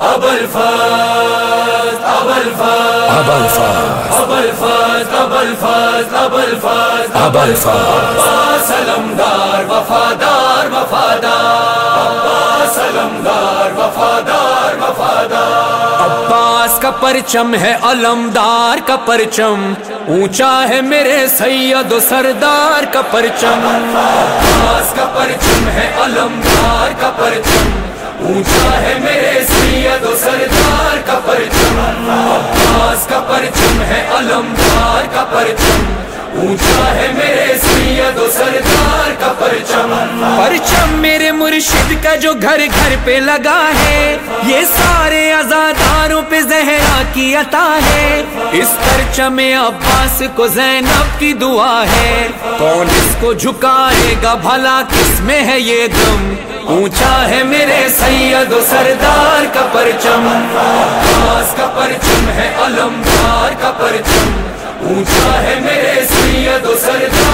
ابل علمدار وفادار وفادار عباس علمدار وفادار وفادار۔ عباس کا پرچم ہے علمدار کا پرچم اونچا ہے میرے سید و سردار کا پرچم۔ عباس کا پرچم ہے علمدار کا پرچم۔ اونچا ہے میرے سید و سردار کا پرچم عباس کا پرچم ہے علمدار کا پرچم اونچا ہے میرے سید و سردار کا پرچم پرچم میرے مرشد کا جو گھر گھر پہ لگا ہے یہ سارے ازاداروں پہ زہرا کی عطا ہے۔ اس پرچم عباس کو زینب کی دعا ہے۔ کون اس کو جھکائے گا؟ بھلا کس میں ہے یہ دم؟ اونچا ہے میرے سید و سردار کا پرچم۔ عباس کا پرچم ہے علمدار کا پرچم۔ اونچا ہے میرے سید و سردار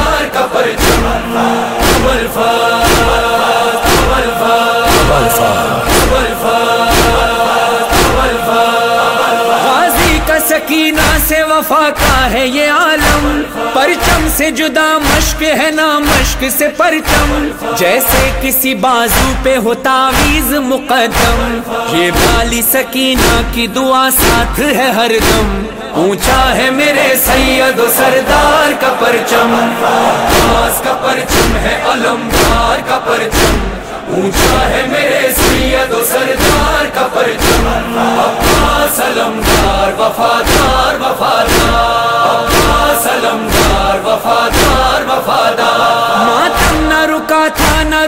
سے وفا کا ہے یہ عالم۔ پرچم سے جدا مشق ہے نا مشق سے پرچم۔ جیسے کسی بازو پہ ہو تعویز مقدم۔ یہ بالی سکینہ کی دعا ساتھ ہے ہر دم اونچا ہے میرے سید و سردار کا پرچم۔ عباس کا پرچم ہے علمدار کا پرچم۔ اونچا ہے میرے سید و سردار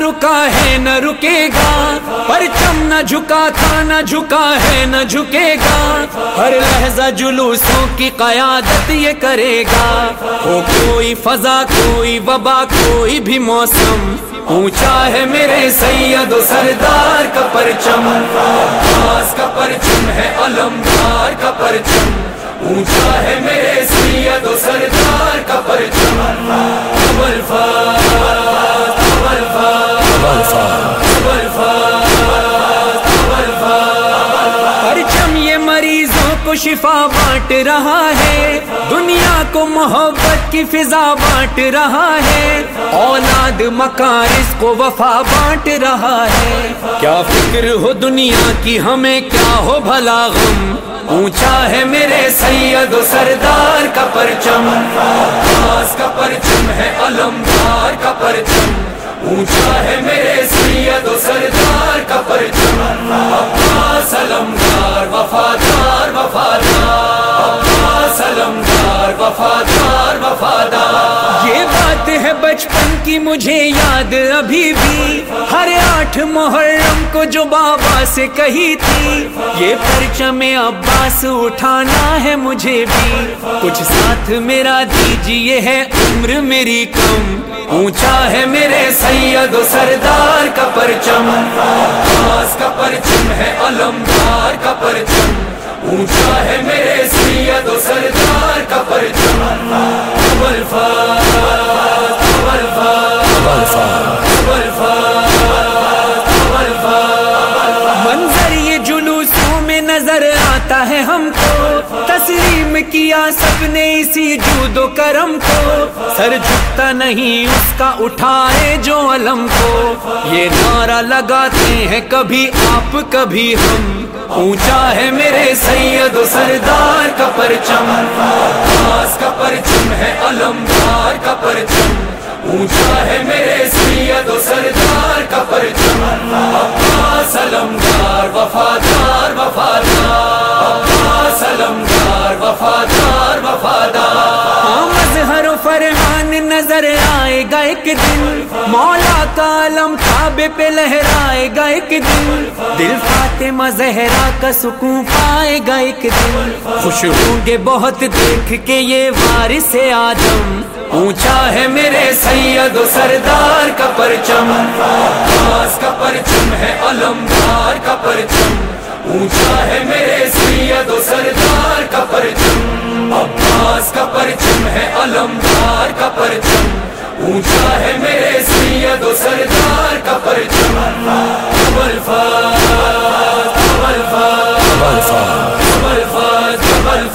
رکا ہے، نہ رکے گا۔ پرچم نہ جھکا تھا، نہ جھکا ہے، نہ جھکے گا۔ ہر لہجہ جلوسوں کی قیادت یہ کرے گا۔ ہو کوئی فضا، کوئی وبا، کوئی بھی موسم۔ اونچا ہے میرے سید و سردار کا پرچم۔ عباس کا پرچم ہے علمدار کا پرچم۔ اونچا ہے میرے سید و سردار کا پرچم۔ شفا بانٹ رہا ہے۔ دنیا کو محبت کی فضا بانٹ رہا ہے۔ اولاد مکارس کو وفا بانٹ رہا ہے۔ کیا فکر ہو دنیا کی؟ ہمیں کیا ہو بھلا غم؟ اونچا ہے میرے سید و سردار کا پرچم۔ کا پرچم ہے، علمدار کا پرچم۔ اونچا ہے میرے سید و سردار کا پرچم عباس علمدار وفادار وفادار عباس علمدار وفادار وفادار یہ بات ہے بچپن کی مجھے یاد ابھی بھی۔ ہر آٹھ محرم کو جو بابا سے کہی تھی، یہ پرچم عباس اٹھانا ہے مجھے بھی۔ کچھ ساتھ میرا دیجیے ہے عمر میری کم۔ اونچا ہے میرے سید و سردار کا پرچم۔ عباس کا پرچم ہے علمدار کا پرچم۔ اونچا ہے میرے سید نظر آتا ہے ہم کو۔ تسلیم کیا سب نے اسی جود و کرم کو۔ سر جھکتا نہیں اس کا اٹھائے جو علم کو۔ یہ نعرہ لگاتے ہیں کبھی آپ، کبھی ہم۔ اونچا ہے میرے سید و سردار کا پرچم۔ عباس کا پرچم ہے علمدار کا پرچم۔ اونچا ہے میرے سید و سردار کا پرچم۔ نظر آئے گا ایک دن مولا کا علم کعبے پہ لہرائے گا ایک دن دل فاطمہ زہرا کا سکون پائے گا ایک دن خوش ہوں گے بہت دیکھ کے یہ وارث آدم۔ اونچا ہے میرے سید و سردار کا پرچم۔ عباس کا پرچم ہے علمدار کا پرچم۔ اونچا ہے میرے سید و سردار کا پرچم۔ عباس کا پرچم ہے علمدار کا پرچم۔ اونچا ہے میرے سید و سردار کا پرچم جبل فاض جبل فاض جبل